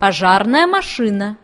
пожарная машина.